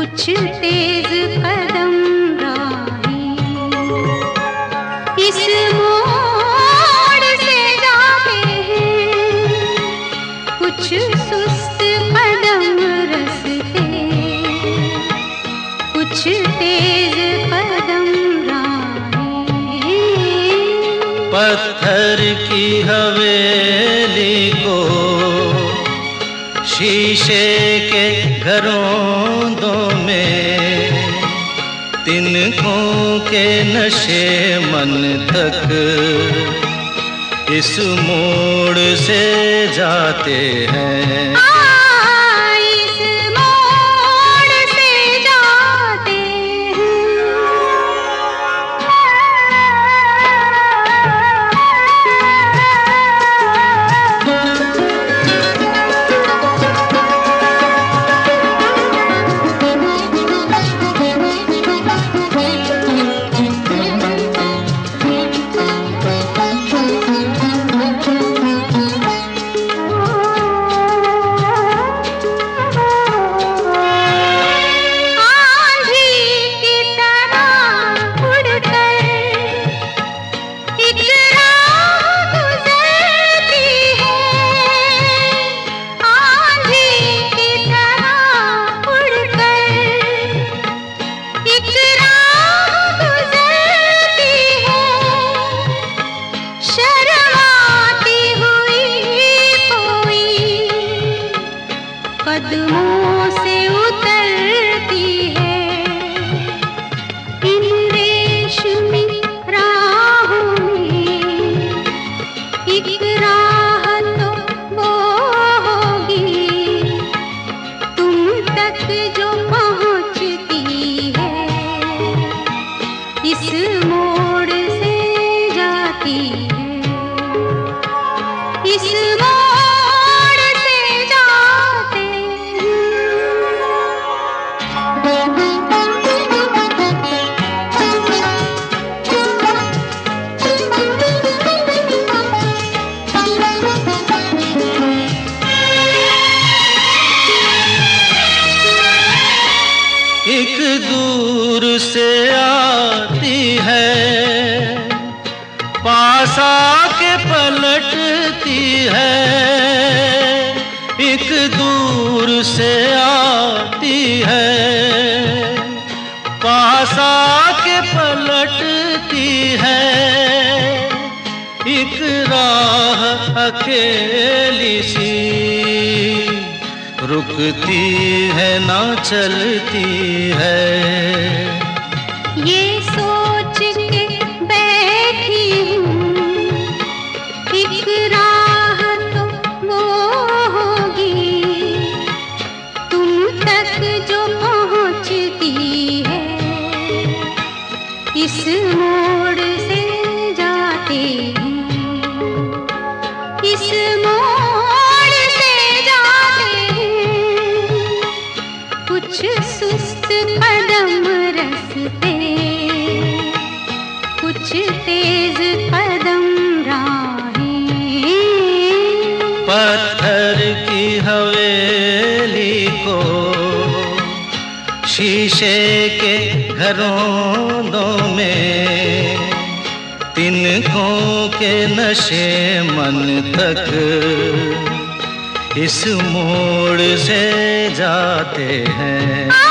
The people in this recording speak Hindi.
तेज कदम राही। इस मोड़ से जाते हैं, कुछ सुस्त कदम रसते कुछ तेज कदम राही। पत्थर की हवेली शीशे के घरों में तिनकों के नशे मन तक। इस मोड़ से जाते हैं। कदमों से एक दूर से आती है। पास आके पलटती है। एक दूर से आती है। पास आके पलटती है। एक राह अकेली सी। रुकती है, ना चलती है। ये सोच के बैठी एक राह तो वो होगी। तुम तक जो पहुँचती है, इस मोड़ से जाती इस मोड़ कुछ तेज कदम राहें। पत्थर की हवेली को शीशे के घरों में तिनकों के नशे मन तक इस मोड़ से जाते हैं।